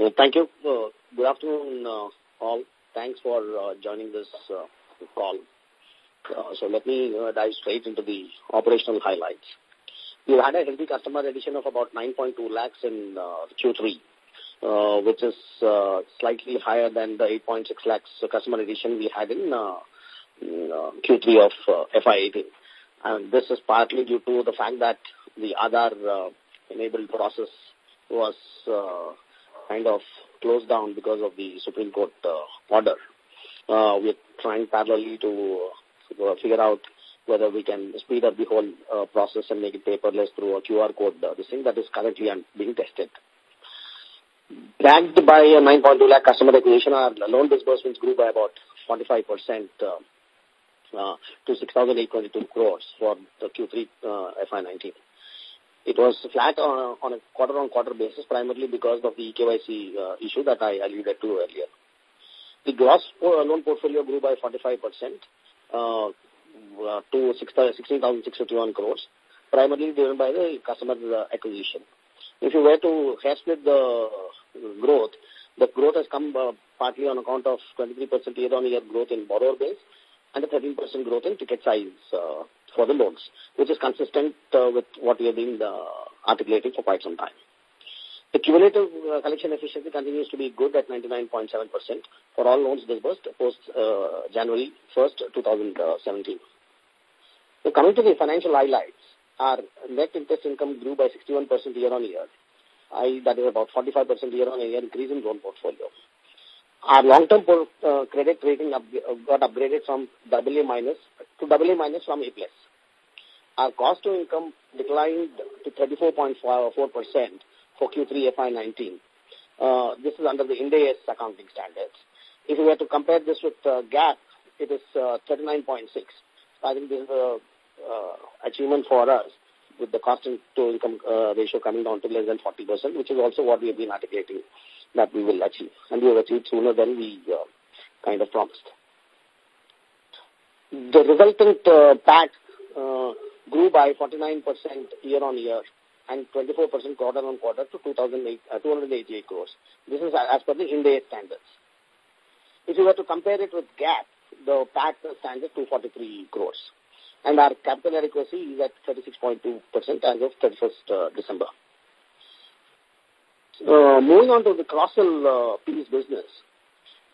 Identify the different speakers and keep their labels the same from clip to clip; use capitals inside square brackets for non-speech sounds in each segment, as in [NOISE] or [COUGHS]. Speaker 1: Uh, thank you. Uh, good afternoon, uh, all. Thanks for joining this call. so let me dive straight into the operational highlights. We had a healthy customer addition of about 9.2 lakhs in Q3. Uh, which is uh, slightly higher than the 8.6 lakhs customer addition we had in, uh, mm, Q3 of fi 18 And this is partly due to the fact that the Aadhaar enabled process was kind of closed down because of the Supreme Court uh, order. Uh, we're trying parallelly to uh, figure out whether we can speed up the whole uh, process and make it paperless through a QR code. Uh, thing that is currently being tested. Backed by a 9.2 lakh customer acquisition, our loan disbursements grew by about 45 percent uh, uh, to 6,822 crores for the Q3 uh, FY19. It was flat on a, on a quarter on quarter basis primarily because of the KYC uh, issue that I alluded to earlier. The gross uh, loan portfolio grew by 45% uh, to 16,651 crores, primarily driven by the customer acquisition. If you were to hair split the growth, the growth has come partly on account of 23% year-on-year growth in borrower base and a 13% growth in ticket size for the loans, which is consistent uh, with what we have been uh, articulating for quite some time. The cumulative uh, collection efficiency continues to be good at 99.7% for all loans disbursed post January 1st, 2017. So coming to the financial highlights, our net interest income grew by 61% year on year. I, that is about 45% year on year increase in loan portfolio. Our long-term uh, credit rating up, uh, got upgraded from AA minus to AA minus from A plus. Our cost to income declined to 34.4% for Q3 FY19. Uh, this is under the Ind AS accounting standards. If you were to compare this with uh, it is uh, 39.6. I think this is a uh, achievement for us with the cost to income uh, ratio coming down to less than 40%, which is also what we have been articulating that we will achieve. And we have achieved sooner than we uh, kind of promised. The resultant uh, PAT uh, grew by 49% year on year and 24% quarter on quarter to 2008, uh, 288 crores. This is as per the India standards. If you were to compare it with GAAP, the PAT stands at 243 crores. And our capital adequacy is at 36.2% as of 31st uh, December.
Speaker 2: Uh, moving on
Speaker 1: to the cross-sell uh, piece business,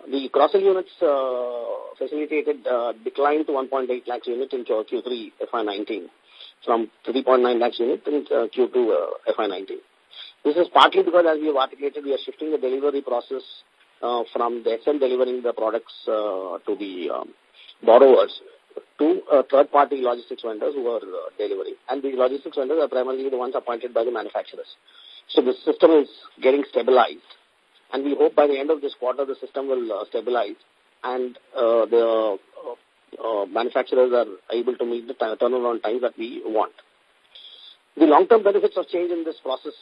Speaker 1: the cross-sell units uh, facilitated uh, decline to 1.8 lakhs unit in Q3 FY19 from 3.9 lakhs unit in Q2 uh, uh FY19. This is partly because, as we have articulated, we are shifting the delivery process uh, from the SM delivering the products uh, to the um, borrowers to uh, third-party logistics vendors who are uh, delivering. And these logistics vendors are primarily the ones appointed by the manufacturers. So the system is getting stabilized. And we hope by the end of this quarter, the system will uh, stabilize and uh, the uh, uh manufacturers are able to meet the turnaround time that we want. The long-term benefits of change in this process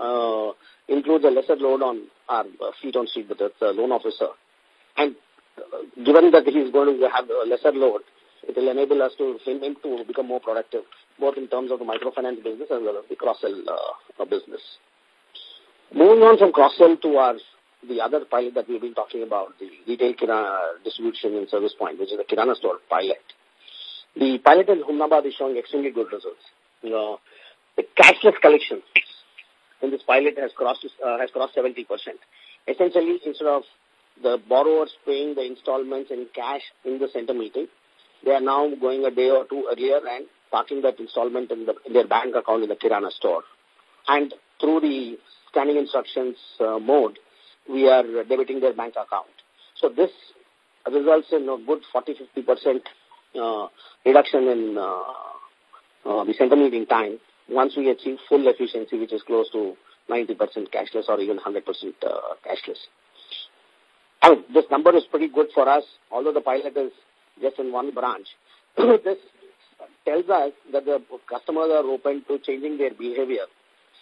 Speaker 1: uh, includes a lesser load on our uh, feet on street with the loan officer. And uh, given that he is going to have a lesser load, it will enable us to him to become more productive, both in terms of the microfinance business as well as the cross-sell business. Moving on from cross-sell to our the other pilot that we've been talking about, the retail Kirana distribution and service point, which is the Kirana store pilot. The pilot in Humnabad is showing extremely good results. You know, the cashless collection in this pilot has crossed uh, has crossed 70%. Essentially, instead of the borrowers paying the installments in cash in the center meeting, they are now going a day or two earlier and parking that installment in, the, in their bank account in the Kirana store and through the scanning instructions uh, mode, we are debiting their bank account. So this results in a good 40-50% uh, reduction in uh, uh the center meeting time once we achieve full efficiency, which is close to 90% cashless or even 100% uh, cashless. I mean, this number is pretty good for us, although the pilot is just in one branch. [CLEARS THROAT] this tells us that the customers are open to changing their behavior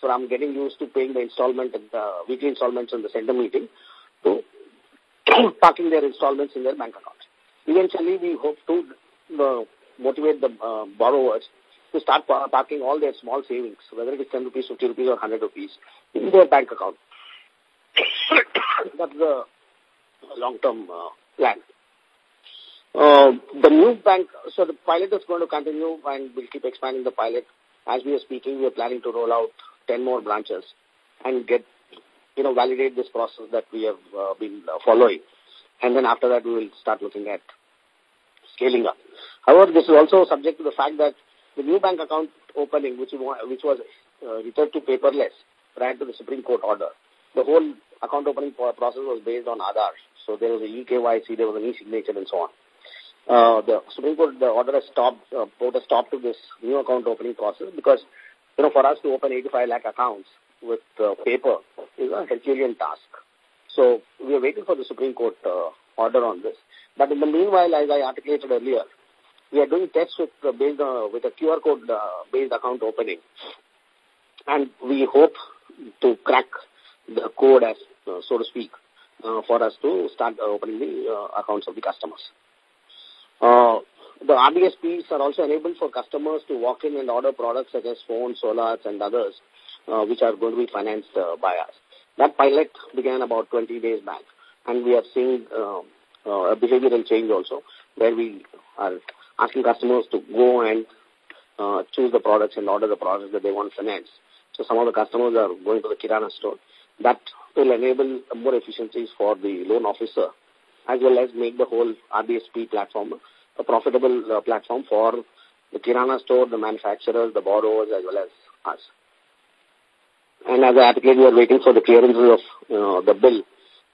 Speaker 1: so I'm getting used to paying the installment, the weekly installments on the center meeting to [COUGHS] parking their installments in their bank account. Eventually, we hope to uh, motivate the uh, borrowers to start parking all their small savings, whether it is 10 rupees, 50 rupees or 100 rupees, in their bank account. [COUGHS] That's the long-term uh, plan. Uh, the new bank, so the pilot is going to continue and we'll keep expanding the pilot. As we are speaking, we are planning to roll out 10 more branches and get, you know, validate this process that we have uh, been uh, following. And then after that, we will start looking at scaling up. However, this is also subject to the fact that the new bank account opening, which, which was uh, to paperless prior to the Supreme Court order, the whole account opening process was based on Aadhaar. So there was a EKYC, there was an e-signature and so on. Uh, the Supreme Court the order has stopped, uh, a stop to this new account opening process because you know, for us to open 85 lakh accounts with uh, paper is a Herculean task. So we are waiting for the Supreme Court uh, order on this. But in the meanwhile, as I articulated earlier, we are doing tests with, uh, based, uh, with a QR code uh, based account opening. And we hope to crack the code, as uh, so to speak, uh, for us to start uh, opening the uh, accounts of the customers. Uh, the RBSPs are also enabled for customers to walk in and order products such as phones, solars, and others, uh, which are going to be financed uh, by us. That pilot began about 20 days back, and we are seeing um, uh, a behavioral change also, where we are asking customers to go and uh, choose the products and order the products that they want finance. So some of the customers are going to the Kirana store. That will enable more efficiencies for the loan officer as well as make the whole RBSP platform a profitable uh, platform for the Kirana store, the manufacturers, the borrowers, as well as us. And as I articulated, we are waiting for the clearances
Speaker 3: of the bill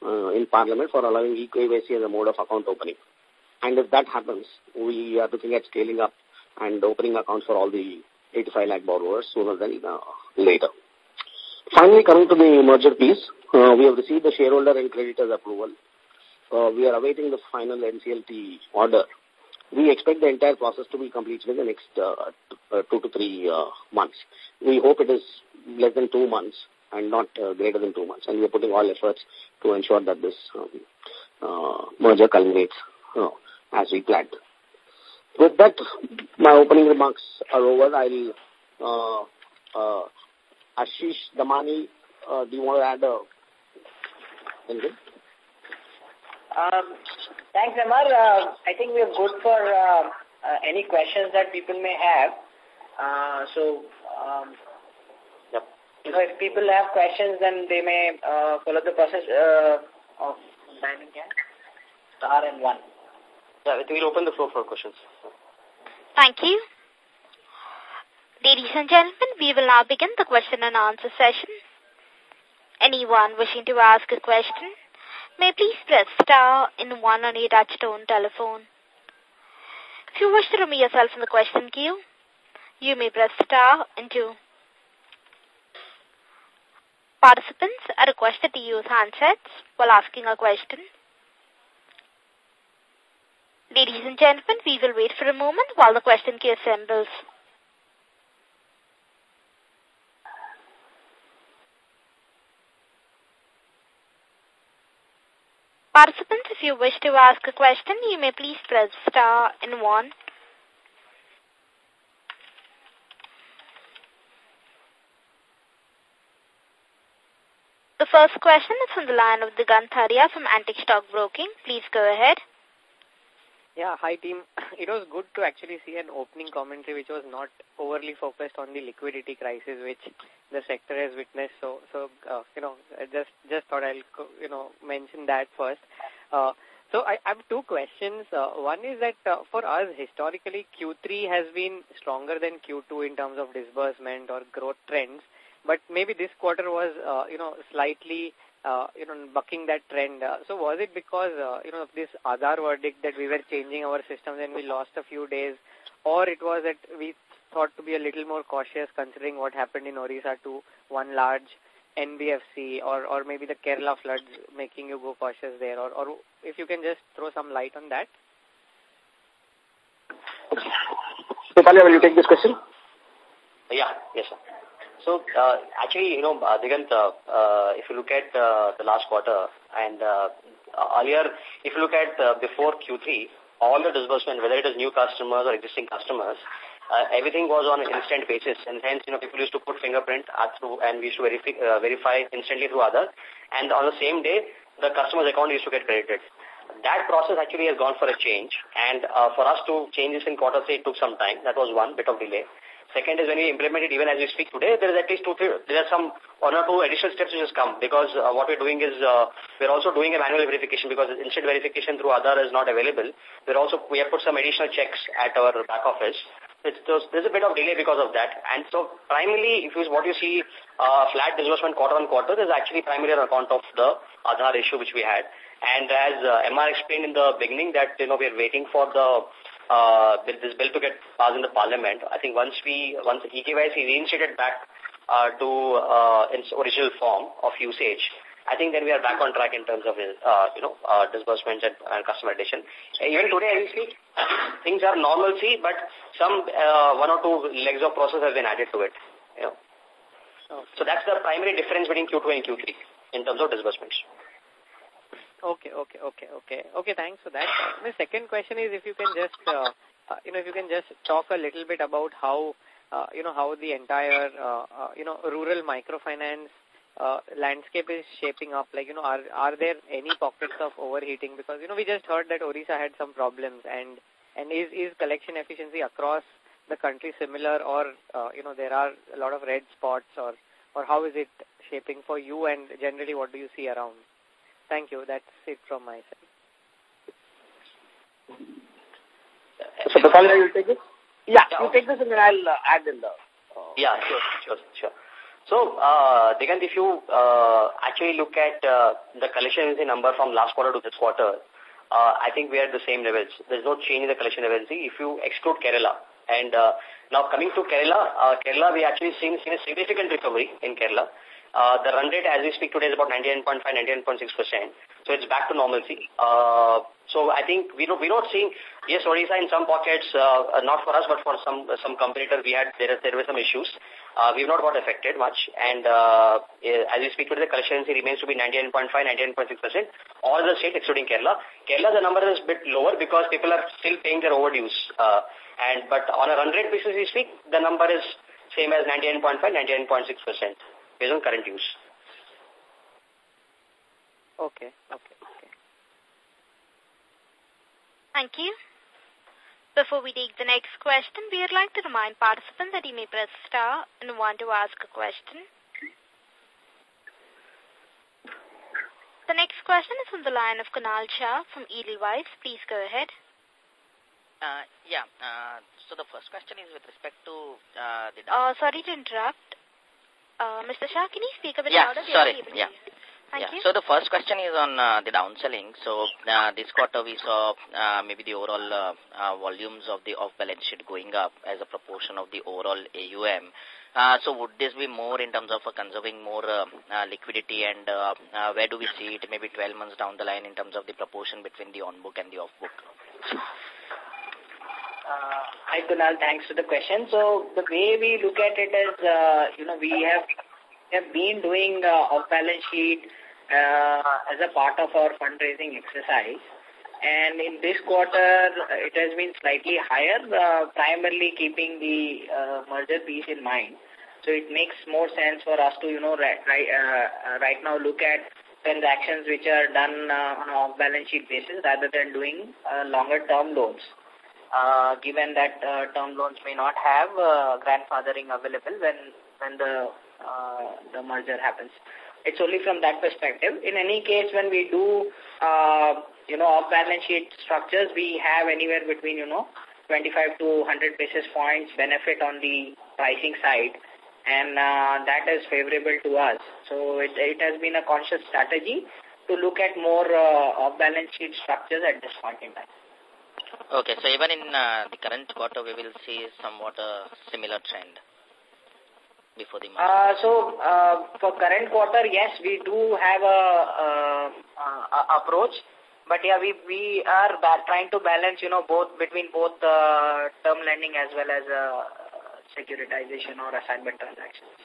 Speaker 1: uh, in Parliament for allowing e as a mode of account opening. And if that happens, we are looking at scaling up and opening accounts for all the 85 lakh borrowers sooner than uh, later. Finally, coming to the merger piece, we have received the shareholder and creditors approval. Uh, we are awaiting the final NCLT order we expect the entire process to be complete within the next uh, uh, two to three uh, months. We hope it is less than two months and not uh, greater than two months. And we are putting all efforts to ensure that this um, uh, merger culminates you uh, know, as we planned. With that, my opening remarks are over. I'll uh, uh, Ashish Damani, uh, do you want to add uh, anything? Um,
Speaker 4: Thanks, Amar. Uh, I think we are good for uh, uh, any questions that people may have. Uh, so, um, yep. you know, if people have questions, then they may uh, follow the process uh, of signing in. Star and one.
Speaker 5: Yeah, we'll open the floor for questions.
Speaker 3: Thank you. Ladies and gentlemen, we will now begin the question and answer session. Anyone wishing to ask a question may please press star in one on your touchtone telephone. If you wish to remove yourself from the question queue, you may press star and two. Participants are requested to use handsets while asking a question. Ladies and gentlemen, we will wait for a moment while the question queue assembles. Participants, if you wish to ask a question, you may please press star and one. The first question is from the line of Digant Haria from Antique Stock Broking. Please go ahead.
Speaker 6: Yeah, hi team. [LAUGHS] It was good to actually see an opening commentary which was not overly focused on the liquidity crisis which the sector has witnessed. So, so uh, you know, I just just thought I'll you know mention that first. Uh, so I, I have two questions. Uh, one is that uh, for us historically Q3 has been stronger than Q2 in terms of disbursement or growth trends, but maybe this quarter was uh, you know slightly uh, you know, bucking that trend. Uh, so was it because, uh, you know, of this Aadhaar verdict that we were changing our systems and we lost a few days or it was that we thought to be a little more cautious considering what happened in Orissa to one large NBFC or, or maybe the Kerala floods making you go cautious there or, or if you can just throw some light on that.
Speaker 5: Deepalia,
Speaker 2: will you take this question?
Speaker 5: Yeah, yes sir. So uh, actually, you know, Digant, uh, uh, if you look at uh, the last quarter and uh, earlier, if you look at uh, before Q3, all the disbursement, whether it is new customers or existing customers, uh, everything was on an instant basis. And hence, you know, people used to put fingerprint through and we used to verify, uh, verify instantly through others, And on the same day, the customer's account used to get credited. That process actually has gone for a change. And uh, for us to change this in quarter three, it took some time. That was one bit of delay. Second is when we implement it, even as we speak today, there is at least two, there are some one or two additional steps which has come because uh, what we're doing is uh, we're also doing a manual verification because instant verification through Aadhaar is not available. We're also, we have put some additional checks at our back office. It's, there's a bit of delay because of that. And so primarily, if you, what you see, uh, flat disbursement quarter on quarter is actually primarily on account of the Aadhaar issue which we had. And as uh, MR explained in the beginning that, you know, we are waiting for the uh, this bill to get passed in the parliament, I think once we, once the EKYC reinstated back uh, to uh, its original form of usage, I think then we are back on track in terms of, uh, you know, uh, disbursements and, and customer addition. Even today, as we speak, things are normalcy, but some uh, one or two legs of process have been added to it, you know. So that's the primary difference between Q2 and Q3 in terms of disbursements.
Speaker 6: Okay, okay, okay, okay. Okay, thanks for that. My second question is if you can just, uh, uh you know, if you can just talk a little bit about how, uh, you know, how the entire, uh, uh, you know, rural microfinance uh, landscape is shaping up? Like, you know, are, are there any pockets of overheating? Because, you know, we just heard that Orissa had some problems and, and is, is collection efficiency across the country similar or, uh, you know, there are a lot of red spots or, or how is it shaping for you and generally what do you see around? Thank you. That's it from my side. So, Basala, you take this? Yeah, yeah, you take this and then I'll uh, add
Speaker 5: in the... Uh, yeah, sure, sure, sure. So, uh, Digant, if you uh, actually look at uh, the collection number from last quarter to this quarter, uh, I think we are at the same levels. There's no change in the collection levels if you exclude Kerala. And uh, now coming to Kerala, uh, Kerala, we actually seen, seen a significant recovery in Kerala. Uh, the run rate as we speak today is about 99.5, 99.6%. So it's back to normalcy. Uh, so I think we don't, we're not seeing, yes, Odisha in some pockets, uh, uh, not for us, but for some uh, some competitor, we had, there, there were some issues. Uh, we've not got affected much. And uh, eh, as we speak today, the collection remains to be 99.5, 99.6%. All the state, excluding Kerala. Kerala, the number is a bit lower because people are still paying their overdues. Uh, and But on a run rate basis, we speak, the number is same as 99.5, 99.6% based on current use. Okay, okay,
Speaker 3: okay. Thank you. Before we take the next question, we would like to remind participants that you may press star and want to ask a question. The next question is from the line of Kunal Shah from Edelweiss. Please go ahead.
Speaker 7: Uh, yeah, uh, so the first question is with respect to
Speaker 3: uh, the... Uh, sorry to interrupt. Uh, Mr. Shah, can you speak a bit yeah, louder? Sorry. Yeah. sorry. yeah. So the
Speaker 7: first question is on uh, the downselling. So uh, this quarter we saw uh, maybe the overall uh, uh, volumes of the off-balance sheet going up as a proportion of the overall AUM. so would this be more in terms of conserving more liquidity and where do we see it maybe 12 months down the line in terms of the proportion between the on-book and the off-book?
Speaker 4: Uh, hi, Kunal. Thanks for the question. So the way we look at it is, uh, you know, we have have been doing uh, off-balance sheet uh, as a part of our fundraising exercise. And in this quarter, it has been slightly higher, primarily keeping the merger piece in mind. So it makes more sense for us to, you know, right, right, now look at transactions which are done on an off-balance sheet basis rather than doing longer-term loans uh, given that uh, term loans may not have uh, grandfathering available when when the uh, the merger happens. It's only from that perspective. In any case, when we do uh, you know off balance sheet structures, we have anywhere between you know 25 to 100 basis points benefit on the pricing side, and uh, that is favorable to us. So it it has been a conscious strategy to look at more uh, off balance sheet structures at this point in time.
Speaker 7: Okay, so even in uh, the current quarter, we will see somewhat a similar trend before the market.
Speaker 4: Uh, so, uh, for current quarter, yes, we do have a, uh, uh, approach. But yeah, we, we are trying to balance, you know, both between both term lending as well as securitization or
Speaker 7: assignment transactions.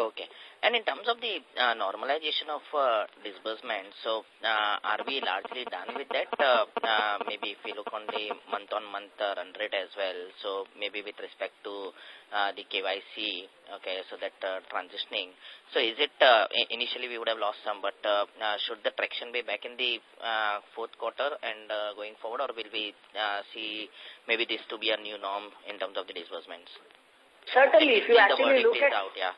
Speaker 7: Okay. And in terms of the uh, normalization of uh, disbursement, so uh, are we largely done with that? Uh, uh, maybe if we look on the month-on-month uh, run rate as well, so maybe with respect to uh, the KYC, okay, so that uh, transitioning. So is it, uh, initially we would have lost some, but uh, uh, should the traction be back in the uh, fourth quarter and uh, going forward, or will we uh, see maybe this to be a new norm in terms of the disbursements? Certainly, if, you actually look at... Out, yeah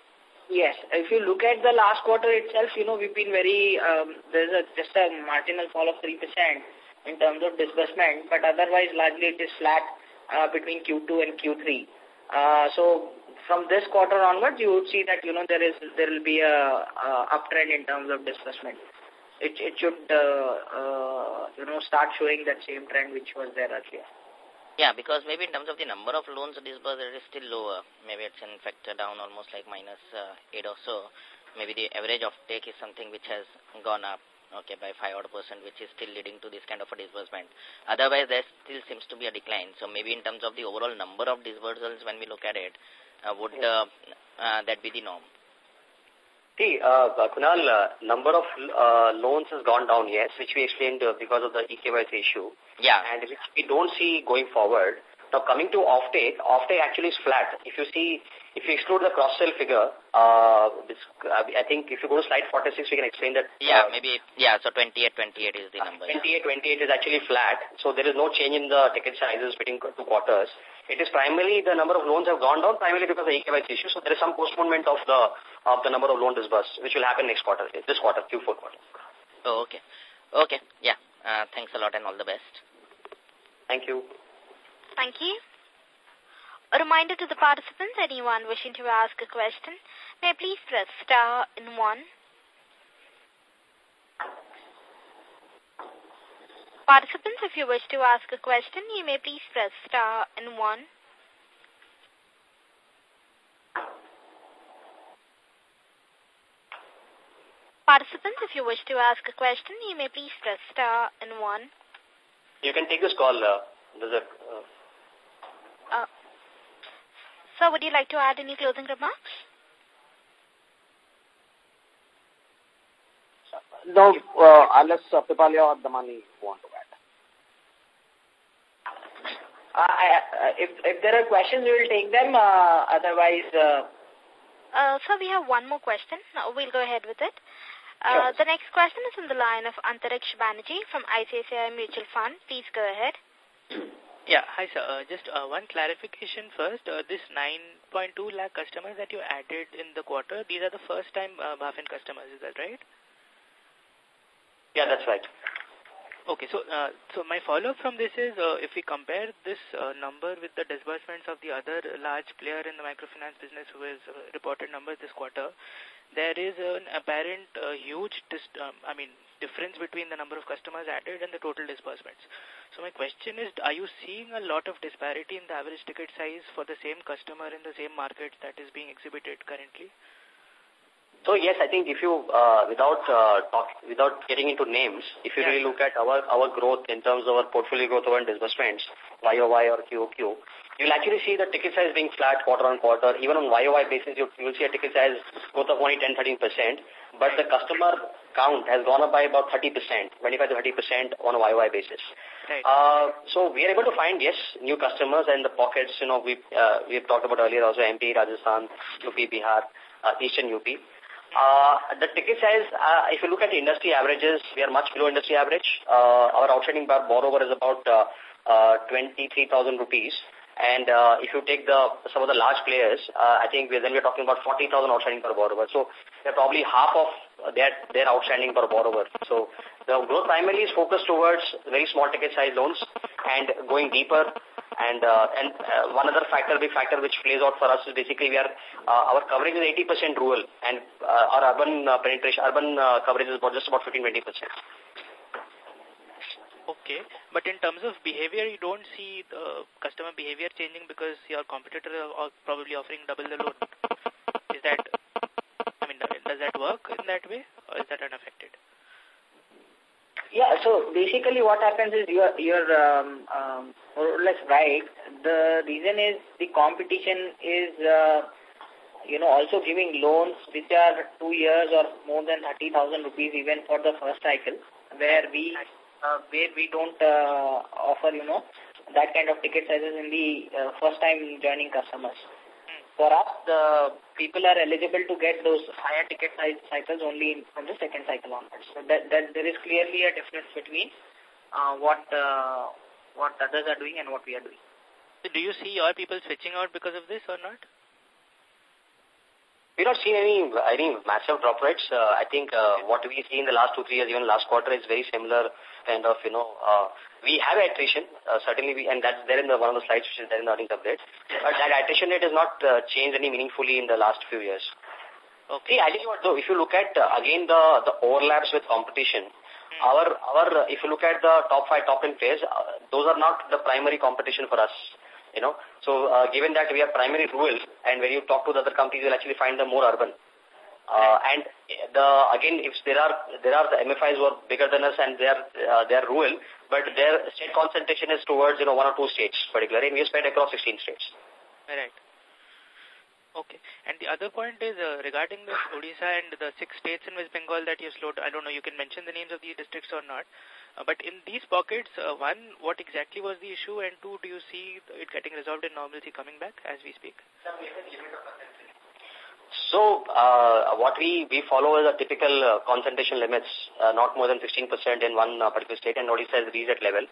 Speaker 4: Yes. If you look at the last quarter itself, you know, we've been very, um, there's a, just a marginal fall of 3% in terms of disbursement, but otherwise largely it is flat uh, between Q2 and Q3. Uh, so from this quarter onwards, you would see that, you know, there is, there will be a, uptrend in terms of disbursement. It, it should, uh, uh, you know, start showing that same
Speaker 7: trend which was there earlier. Yeah, because maybe in terms of the number of loans disbursed, it is still lower. Maybe it's in fact down almost like minus, uh, 8 or so. Maybe the average of take is something which has gone up okay, by 5 odd percent, which is still leading to this kind of a disbursement. Otherwise, there still seems to be a decline. So maybe in terms of the overall number of disbursals, when we look at it, uh, would uh, uh, that be the norm?
Speaker 5: See, uh, Kunal, uh, number of uh, loans has gone down, yes, which we explained uh, because of the EKYC issue. Yeah. And we don't see going forward. Now, coming to offtake, offtake actually is flat. If you see, if you exclude the cross-sell figure, uh, uh I think if you go to slide 46, we can explain that. Yeah, uh,
Speaker 7: maybe, yeah, so 28, 28 is the uh, number.
Speaker 5: 28, 28 is actually flat. So there is no change in the ticket sizes between two quarters. It is primarily the number of loans have gone down primarily because of the EKYC issue. So there is some postponement of the of the number of loan disbursed, which will happen next quarter,
Speaker 7: this quarter, Q4 quarter. Oh, okay.
Speaker 3: Okay. Yeah.
Speaker 7: Uh, thanks a lot and all the best.
Speaker 3: Thank you. Thank you. A reminder to the participants, anyone wishing to ask a question, may please press star in one. Participants, if you wish to ask a question, you may please press star and one. Participants, if you wish to ask a question, you may please press star and one. You
Speaker 5: can take this call. Uh, there's uh. a,
Speaker 3: uh... sir, would you like to add any closing remarks?
Speaker 1: No, uh, unless uh, Pipalia or Damani want to add.
Speaker 3: Uh, I, uh, if, if there are questions, we will take them. Uh, otherwise... Uh, uh, sir, we have one more question. Uh, we'll go ahead with it. Uh, sure. The next question is from the line of Antariksh Banerjee from ICICI Mutual Fund. Please go ahead.
Speaker 8: [CLEARS THROAT] Yeah, hi sir. Uh, just uh, one clarification first. Uh, this 9.2 lakh customers that you added in the quarter, these are the first time uh, Bafin customers, is that right? Yeah, that's right. Okay, so uh, so my follow-up from this is uh, if we compare this uh, number with the disbursements of the other large player in the microfinance business who has uh, reported numbers this quarter, there is an apparent uh, huge, um, I mean, difference between the number of customers added and the total disbursements. So my question is, are you seeing a lot of disparity in the average ticket size for the same customer in the same market that is being exhibited currently?
Speaker 5: So yes, I think if you, uh, without uh, talk, without getting into names, if you yeah. really look at our our growth in terms of our portfolio growth and disbursements, YOY or QOQ, you'll actually see the ticket size being flat quarter on quarter. Even on YOY basis, you, will see a ticket size growth of only 10-13%, but the customer count has gone up by about 30%, 25 to 30% on a YOY basis. Uh, so we are able to find, yes, new customers and the pockets, you know, we uh, we've talked about earlier also MP, Rajasthan, UP, Bihar, uh, Eastern UP. Uh, the ticket size, uh, if you look at the industry averages, we are much below industry average. our outstanding borrower is about uh, uh, 23,000 rupees. And uh, if you take the some of the large players, uh, I think we're, then we're talking about 40,000 outstanding per borrower. So they're probably half of their, their outstanding per borrower. So the growth primarily is focused towards very small ticket size loans and going deeper. And uh, and uh, one other factor, big factor which plays out for us is basically we are uh, our coverage is 80% rural and our urban penetration, urban coverage is about just about 15-20%.
Speaker 8: Okay, but in terms of behavior, you don't see the customer behavior changing because your competitors are probably offering double the loan. Is that, I mean, does that work in that way or is that unaffected?
Speaker 4: Yeah, so basically what happens is you're, you're um, um, more or less right. The reason is the competition is, uh, you know, also giving loans which are two years or more than 30,000 rupees even for the first cycle where we uh, where we don't uh, offer, you know, that kind of ticket sizes in the uh, first time joining customers. For us, the people are eligible to get those higher ticket size cycles only from the second cycle onwards. So that, that there is clearly a difference between uh, what uh,
Speaker 8: what others are doing and what we are doing. So do you see your people switching out because of this or not?
Speaker 5: we do not see any, any massive drop rates. Uh, I think uh, what we see in the last two, three years, even last quarter, is very similar kind of, you know, uh, we have attrition, uh, certainly, we, and that's there in the, one of the slides which is there in the earnings update. But that attrition rate has not uh, changed any meaningfully in the last few years. Okay. See, what, though, if you look at, again, the, the overlaps with competition, hmm. our, our, if you look at the top five, top 10 players, those are not the primary competition for us you know. So given that we have primary rural and when you talk to the other companies, you'll actually find them more urban. Uh, and the again, if there are there are the MFIs who are bigger than us and they are uh, they are rural, but their state concentration is towards you know one or two states particularly. And we spread across 16 states.
Speaker 8: Right. Okay. And the other point is uh, regarding the Odisha and the six states in West Bengal that you slowed, I don't know, you can mention the names of the districts or not. Uh, but in these pockets, uh, one, what exactly was the issue? And two, do you see it getting resolved in normalcy coming back as we speak?
Speaker 5: So uh, what we, we follow is a typical uh, concentration limits, uh, not more than 16% in one uh, particular state, and Odisha is reached that level.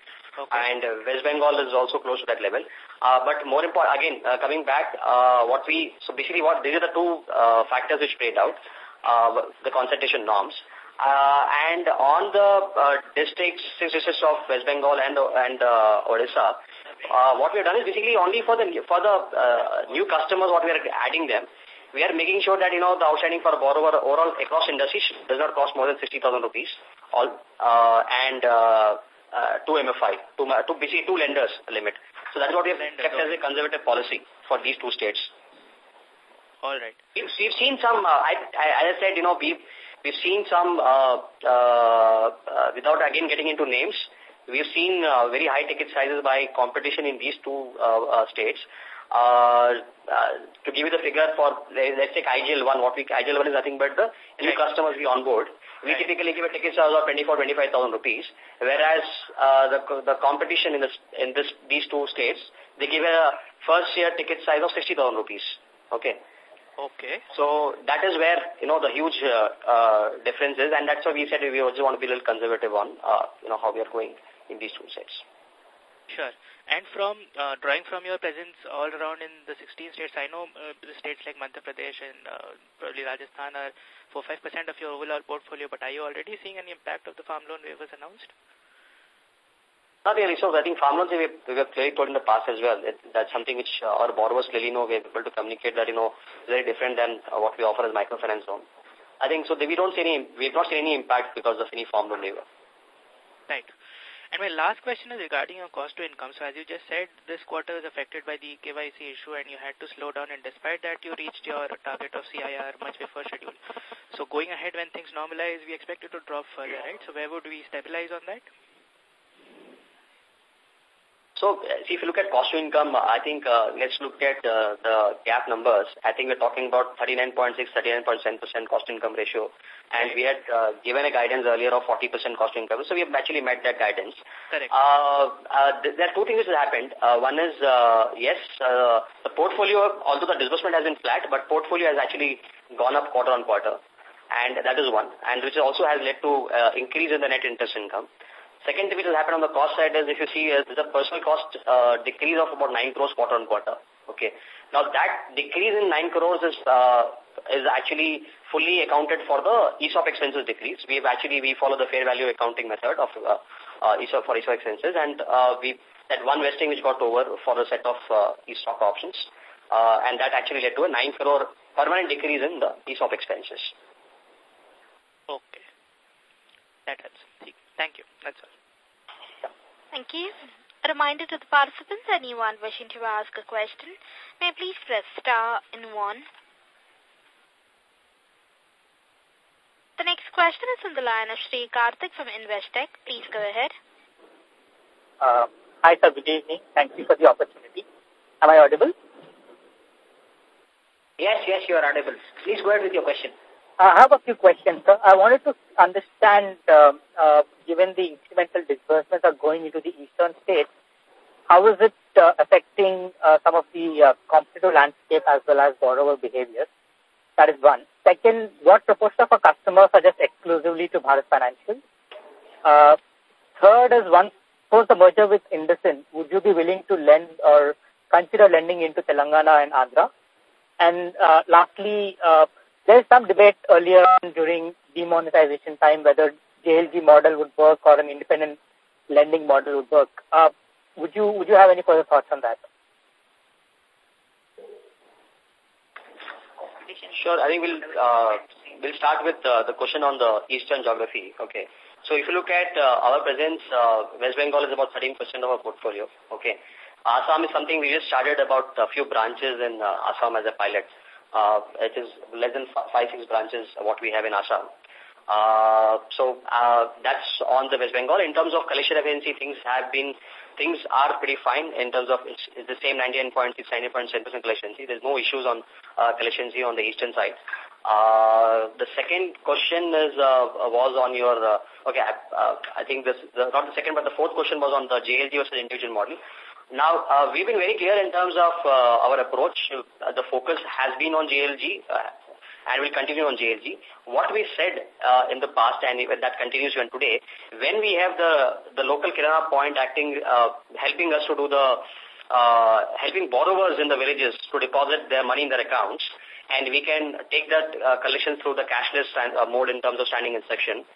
Speaker 5: And uh, West Bengal is also close to that level. Uh, but more important, again, uh, coming back, uh, what we, so basically what, these are the two uh, factors which played out, uh, the concentration norms. Uh, and on the uh, districts, districts of West Bengal and and uh, Odisha, uh, what we have done is basically only for the for the uh, new customers, what we are adding them we are making sure that, you know, the outstanding for borrower overall across industries does not cost more than 60,000 rupees all, uh, and uh, uh, two MFI, two, uh, two, basically two lenders limit. So that's what we have kept as a conservative policy for these two states. All right. We've, we've seen some, uh, I, I, as I said, you know, we've, we've seen some, uh, uh, uh without again getting into names, we've seen uh, very high ticket sizes by competition in these two uh, uh, states. Uh, uh, to give you the figure for, let's take IGL 1, what we, IGL 1 is nothing but the new customers we onboard. We right. typically give a ticket size of 24, 25,000 rupees, whereas uh, the, the competition in, this, in this, these two states, they give a first year ticket size of 60,000 rupees. Okay. Okay. So that is where, you know, the huge uh, uh, difference is, and that's why we said we also want to be a little conservative on, uh, you know, how we are going in these two sets.
Speaker 8: Sure. And from uh, drawing from your presence all around in the 16 states, I know uh, states like Madhya Pradesh and uh, probably Rajasthan are 4-5% of your overall portfolio, but are you already seeing any impact of the farm loan waivers announced? Not really. So I
Speaker 5: think farm loans, we, have clearly told in the past as well. It, that's something which our borrowers clearly know. We are able to communicate that, you know, very different than uh, what we offer as microfinance loan. I think so. we don't see any, we have not seen any impact because of any farm loan waiver.
Speaker 8: Right. And my last question is regarding your cost to income. So as you just said, this quarter is affected by the KYC issue and you had to slow down and despite that you reached your target of CIR much before schedule. So going ahead when things normalize, we expect it to drop further, right? So where would we stabilize on that?
Speaker 5: So uh, if you look at cost to income, uh, I think uh, let's look at uh, the GAAP numbers. I think we're talking about 39.6, 39.7% cost income ratio. And we had uh, given a guidance earlier of 40% cost to income. So we have actually met that guidance. Correct. Uh, th there are two things that happened. one is, yes, the portfolio, although the disbursement has been flat, but portfolio has actually gone up quarter on quarter. And that is one. And which also has led to increase in the net interest income. Second thing which will happen on the cost side is if you see uh, there's a personal cost uh, decrease of about 9 crores quarter on quarter. Okay. Now that decrease in 9 crores is, uh, is actually fully accounted for the ESOP expenses decrease. We've actually, we follow the fair value accounting method of uh, uh, ESOP for ESOP expenses and uh, we, that one vesting which got over for a set of uh, ESOP options. Uh, and that actually led to a 9 crore permanent decrease in the ESOP expenses.
Speaker 8: Okay. That helps. Thank you. That's all.
Speaker 3: Thank you. A reminder to the participants, anyone wishing to ask a question, may please press star and one. The next question is on the line of Sri Karthik from Investec. Please go ahead. Uh,
Speaker 2: hi, sir. Good evening. Thank you for the opportunity. Am I audible? Yes, yes, you are audible. Please go ahead with your question. I have a few questions. So I wanted to understand, uh, uh, given the incremental disbursements are going into the eastern states, how is it uh, affecting uh, some of the uh, competitive landscape as well as borrower behavior? That is one. Second, what proportion of our customers are just exclusively to Bharat Financial? Uh, third is once post the merger with IndusInd, would you be willing to lend or consider lending into Telangana and Andhra? And uh, lastly, uh, there is some debate earlier during demonetization time whether JLG model would work or an independent lending model would work. Uh, would you would you have any further thoughts on that?
Speaker 5: Sure. I think we'll uh, we'll start with uh, the question on the eastern geography. Okay. So if you look at uh, our presence, uh, West Bengal is about 13% of our portfolio. Okay. Assam is something we just started about a few branches in uh, Assam as a pilot. Uh, it is less than five, six branches what we have in Assam. Uh, so uh, that's on the West Bengal. In terms of collection efficiency, things have been, things are pretty fine in terms of it's, it's the same 99.6, 99.7% collection efficiency. There's no issues on uh, collection efficiency on the eastern side. Uh, the second question is uh, was on your uh, okay. Uh, I think this the, not the second, but the fourth question was on the JLG versus individual model. Now, uh, we've been very clear in terms of uh, our approach. Uh, the focus has been on JLG uh, and will continue on JLG. What we said uh, in the past and that continues even today, when we have the, the local Kirana point acting, uh, helping us to do the, helping borrowers in the villages to deposit their money in their accounts, and we can take that collection through the cashless mode in terms of standing instruction.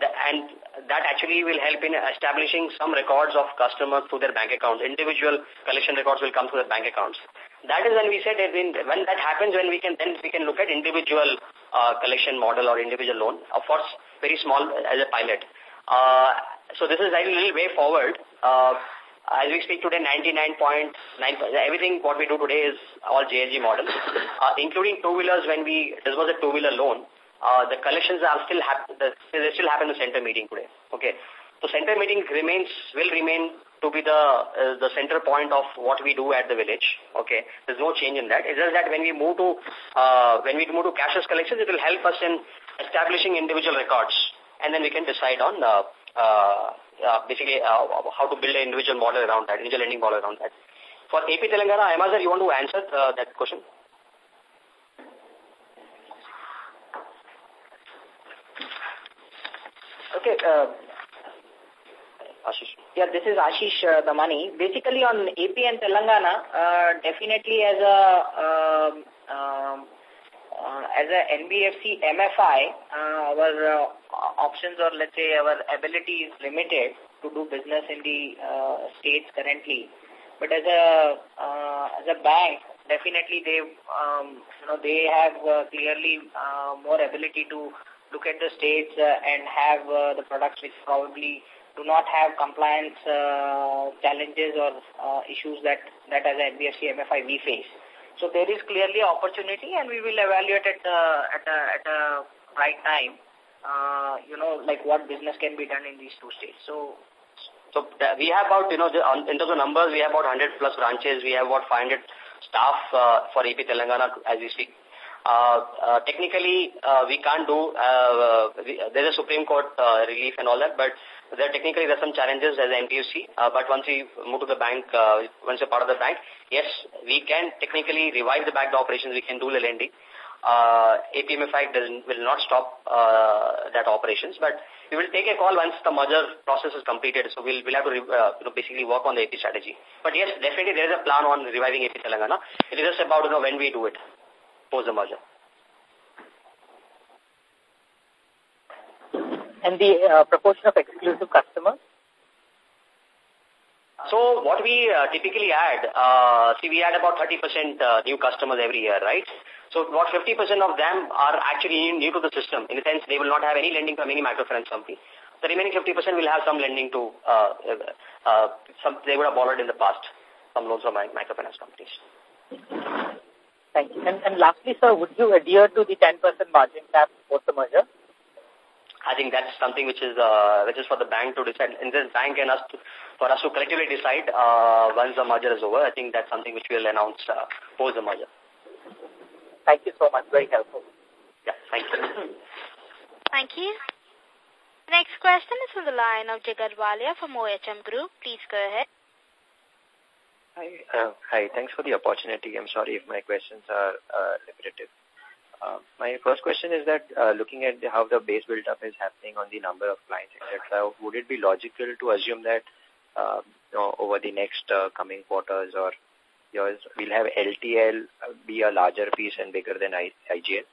Speaker 5: The, and that actually will help in establishing some records of customers through their bank accounts. Individual collection records will come through their bank accounts. That is when we said that in, when that happens, when we can then we can look at individual uh, collection model or individual loan. Of course, very small as a pilot. Uh, so this is a little way forward. Uh, as we speak today, 99.9, percent everything what we do today is all JLG model, including two-wheelers when we disperse a two-wheeler loan. Uh, the collections are still happen. They still happen the center meeting today. Okay, so center meeting remains will remain to be the uh, the center point of what we do at the village. Okay, there's no change in that. It's just that when we move to uh, when we move to cashless collections, it will help us in establishing individual records, and then we can decide on uh, uh, uh basically uh, how to build an individual model around that, individual lending model around that. For AP Telangana, Amazar, you want to answer uh, that question? Okay. Uh, Ashish.
Speaker 4: Yeah, this is Ashish uh, the Basically, on AP and Telangana, uh, definitely as a um, um, uh, as a NBFC MFI, uh, our uh, options or let's say our ability is limited to do business in the uh, states currently. But as a uh, as a bank, definitely they um, you know they have uh, clearly uh, more ability to look at the states uh, and have uh, the products which probably do not have compliance uh, challenges or issues that, that as NBFC MFI we face. So there is clearly opportunity and we will evaluate at, at, a, at a right time, you know, like what business can be done in these two states. So
Speaker 5: so we have about, you know, in terms of numbers, we have about 100 plus branches. We have about 500 staff for AP Telangana as we speak. Uh, uh, technically uh, we can't do, uh, we, there's a Supreme Court relief and all that, but there technically there's some challenges as an uh, but once we move to the bank, once you're part of the bank, yes, we can technically revive the bank operations, we can do the lending. Uh, APMFI doesn't, will not stop uh, that operations, but we will take a call once the merger process is completed. So we'll, we'll have to uh, you know, basically work on the AP strategy. But yes, definitely there is a plan on reviving AP Telangana. It is just about you know, when we do it post the merger.
Speaker 2: And the uh, proportion of exclusive customers?
Speaker 5: So what we uh, typically add, uh, see we add about 30% uh, new customers every year, right? So about 50% of them are actually new to the system. In the sense, they will not have any lending from any microfinance company. The remaining 50% will have some lending to, uh, uh, some, they would have borrowed in the past, some loans from microfinance companies. Thank you. And,
Speaker 2: and lastly, sir, would you adhere to the 10% margin cap for the merger?
Speaker 5: I think that's something which is uh, which is for the bank to decide. In this bank and us to, for us to collectively decide uh, once the merger is over. I think that's something which we'll announce uh, post the merger. Thank you so much. Very helpful. Yeah, thank you.
Speaker 3: thank you. Next question is from the line of Jigar Walia from OHM Group. Please go ahead. Hi.
Speaker 9: Uh, hi. Thanks for the opportunity. I'm sorry if my questions are uh, repetitive. Uh, my first question is that uh, looking at how the base build-up is happening on the number of clients, etc., would it be logical to assume that uh, you know, over the next uh, coming quarters or years, we'll have LTL be a larger piece
Speaker 5: and bigger than I IGL?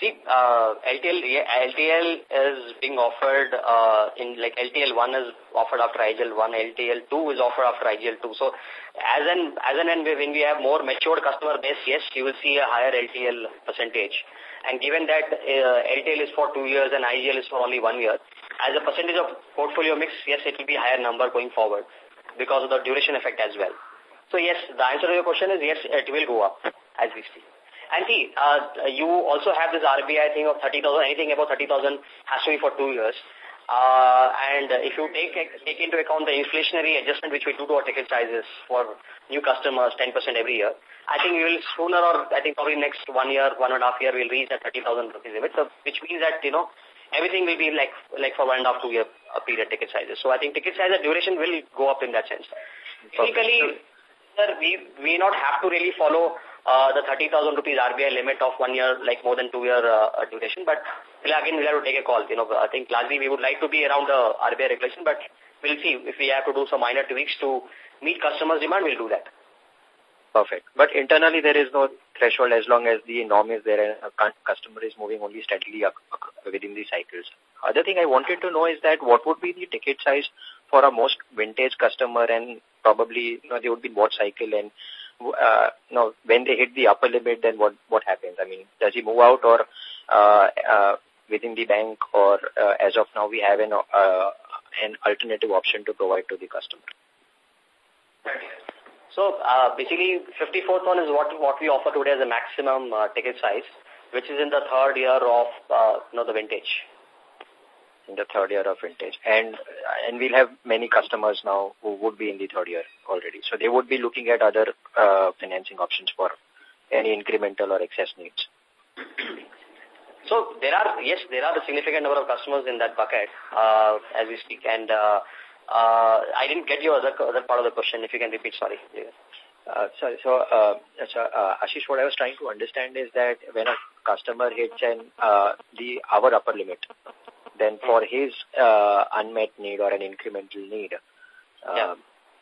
Speaker 5: See, uh, LTL, LTL is being offered uh, in like LTL 1 is offered after IGL 1, LTL 2 is offered after IGL 2. So as an as an when we have more matured customer base, yes, you will see a higher LTL percentage. And given that LTL uh, is for two years and IGL is for only one year, as a percentage of portfolio mix, yes, it will be higher number going forward because of the duration effect as well. So yes, the answer to your question is yes, it will go up as we see. And uh, you also have this RBI thing of 30,000, anything above 30,000 has to be for two years. Uh, and if you take take into account the inflationary adjustment which we do to our ticket sizes for new customers, 10% every year, I think we will sooner or I think probably next one year, one and a half year, we'll reach that 30,000 rupees limit, so, which means that, you know, everything will be like like for one and a half, two year uh, period ticket sizes. So I think ticket size duration will go up in that sense.
Speaker 8: Typically,
Speaker 5: we, we not have to really follow uh, the 30,000 rupees RBI limit of one year, like more than two year uh, uh duration. But again, we'll have to take a call. You know, I think largely we would like to be around the RBI regulation, but we'll see if we have to do some minor tweaks to meet customers' demand, we'll do that.
Speaker 9: Perfect. But internally, there is no threshold as long as the norm is there and a customer is moving only steadily up, up within the cycles. Other thing I wanted to know is that what would be the ticket size for a most vintage customer and probably you know, they would be bought cycle and uh, you when they hit the upper limit, then what, what happens? I mean, does he move out or uh, uh, within the bank or uh, as of now we have an, uh, an alternative option to provide to the customer?
Speaker 5: So uh, basically 54th one is what, what we offer today as a maximum uh, ticket size, which is in the third year of uh, you know, the vintage
Speaker 9: in the third year of vintage. And, and we'll have many customers now who would be in the third year already. So they would be looking at other uh, financing options for any incremental or excess needs.
Speaker 5: So there are, yes, there are a significant number of customers in that bucket uh, as we speak. And uh, uh, I didn't get your other, other part of the question. If you can repeat, sorry. Uh, so, so,
Speaker 9: uh, so uh, Ashish, what I was trying to understand is that when a customer hits an uh, the our upper limit, then for hmm. his uh, unmet need or an incremental need, uh, yeah.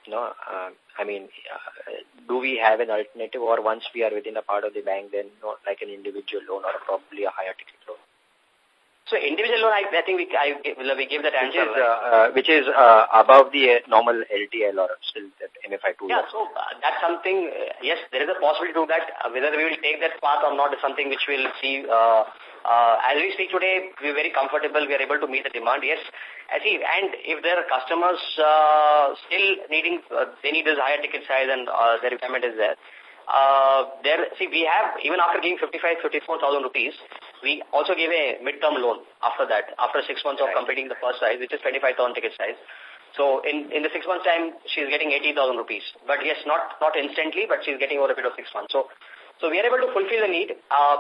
Speaker 9: no, uh, I mean, uh, do we have an alternative, or once we are within a part of the bank, then no, like an individual loan or probably
Speaker 5: so individual loan, I, I think we, I, we gave that answer. Which is, uh, uh, which is uh, above the uh, normal
Speaker 9: LTL or still that MFI2. Yeah, so
Speaker 5: uh, that's something, uh, yes, there is a possibility to that. whether we will take that path or not is something which we'll see. as we speak today, we're very comfortable. We are able to meet the demand, yes. I see, and if there are customers still needing, they need this higher ticket size and the requirement is there. Uh, there, see, we have, even after giving 55, 54,000 rupees, we also give a midterm loan after that, after six months right. of completing the first size, which is 25,000 ticket size. So in, in the six months time, she's getting 80,000 rupees. But yes, not, not instantly, but she's getting over a period of six months. So, so we are able to fulfill the need. Uh,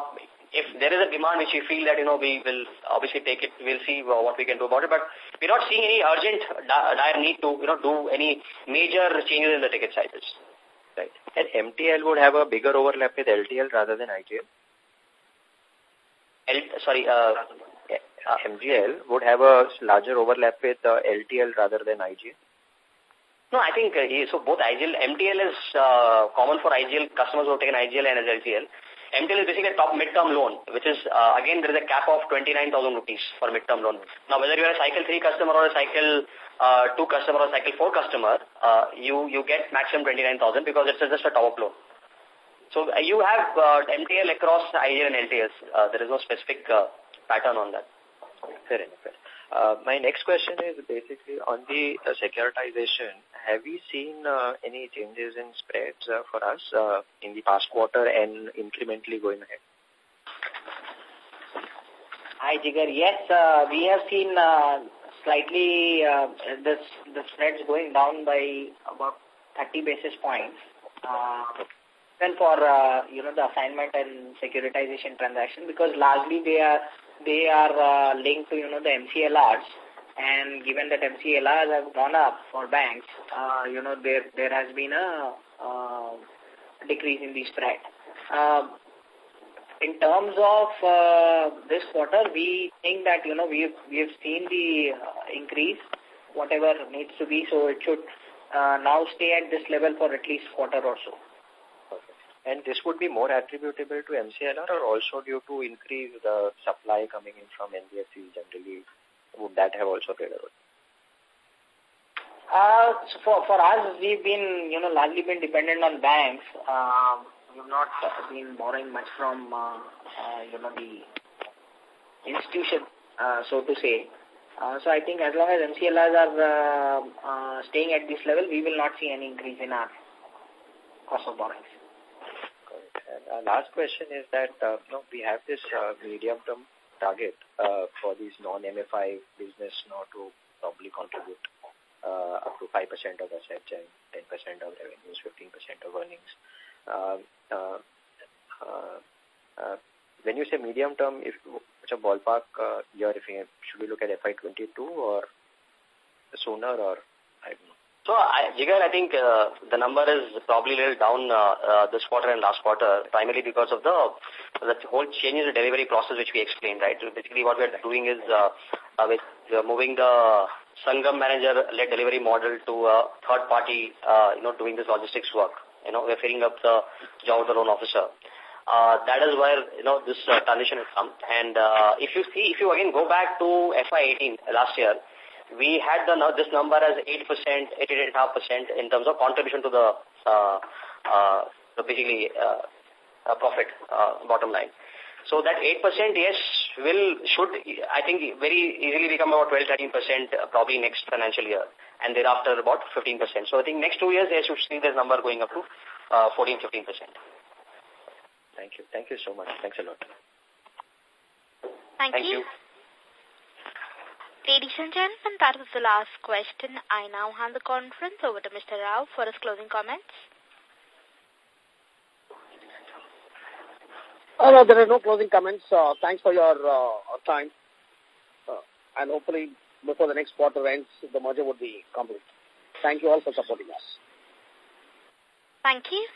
Speaker 5: if there is a demand which we feel that, you know, we will obviously take it, we'll see uh, what we can do about it. But we're not seeing any urgent, dire need to, you know, do any major changes in the ticket sizes. Right. And MTL
Speaker 9: would have a bigger overlap with LTL rather than IGL?
Speaker 5: L, sorry, uh,
Speaker 9: uh MGL would have a larger overlap with uh, LTL rather than
Speaker 5: IGL? No, I think uh, so. Both IGL, MTL is uh, common for IGL customers who have taken IGL and LTL. MTL is basically a top mid-term loan, which is, uh, again, there is a cap of 29,000 rupees for mid-term loan. Now, whether you are a Cycle 3 customer or a Cycle uh, 2 customer or a Cycle 4 customer, uh, you, you get maximum 29,000 because it's just a top-up loan. So uh, you have MTL uh, across IA and LTS. Uh, there is no specific pattern on that. Fair enough. Fair. Uh, my next question is basically on the
Speaker 9: securitization. Have we seen any changes in spreads for us in the past quarter and incrementally going ahead?
Speaker 4: Hi, Jigar. Yes, we have seen uh, slightly uh, the, the spreads going down by about 30 basis points reason for uh, you know the assignment and securitization transaction because largely they are they are uh, linked to you know the MCLRs and given that MCLRs have gone up for banks, uh, you know there there has been a uh, decrease in the spread. Uh, in terms of uh, this quarter, we think that you know we've we've seen the uh, increase, whatever needs
Speaker 9: to be, so it should uh, now stay at this level for at least quarter or so. And this would be more attributable to MCLR or also due to increase the supply coming in from NBFCs generally? Would that have also played a role?
Speaker 4: Uh, so for, for us, we've been, you know, largely been dependent on banks. Uh, we've not been borrowing much from, uh, uh, you know, the institution, uh, so to say. Uh, so I think as long as MCLRs are uh, uh, staying at this level, we will not see any increase in our cost of borrowings.
Speaker 9: Uh, last question is that uh, you know, we have this uh, medium-term target uh, for these non-MFI business now to probably contribute uh, up to 5% of assets and 10% of revenues, 15% of earnings. Uh, uh, uh, uh, when you say medium term, if it's a ballpark uh, year, if you, should we look at FY22 or sooner or
Speaker 5: so, Jigar, I think uh, the number is probably a little down uh, uh, this quarter and last quarter, primarily because of the the whole change in the delivery process which we explained, right? So basically, what we are doing is uh, uh, moving the Sangam manager-led delivery model to a third party, uh, you know, doing this logistics work. You know, we're filling up the job of the loan officer. Uh, that is where, you know, this uh, transition has come. And if you see, if you again go back to FY18 last year, we had the, this number as 8%, 8.5% in terms of contribution to the, uh, uh, basically, uh, uh profit, uh, bottom line. So that 8%, yes, will, should, I think, very easily become about 12-13% uh, probably next financial year and thereafter about 15%. So I think next two years, they should see this number going up to 14-15%. Uh, Thank you. Thank you so much. Thanks a lot.
Speaker 9: Thank, Thank you. you.
Speaker 3: Ladies and gentlemen, that was the last question. I now hand the conference over to Mr. Rao for his closing comments.
Speaker 2: Oh, no, there
Speaker 1: are no closing comments. Uh, thanks for your uh, uh, time. Uh, and hopefully, before the next quarter ends, the merger would be complete. Thank you all for supporting us.
Speaker 3: Thank you.